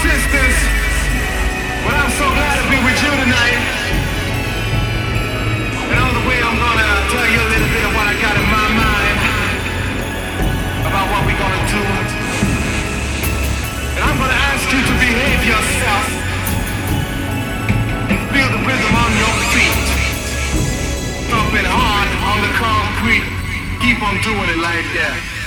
sisters, but I'm so glad to be with you tonight. And on the way, I'm gonna tell you a little bit of what I got in my mind about what we're gonna do. And I'm gonna ask you to behave yourself and feel the rhythm on your feet. Thumping hard on the concrete. Keep on doing it like that.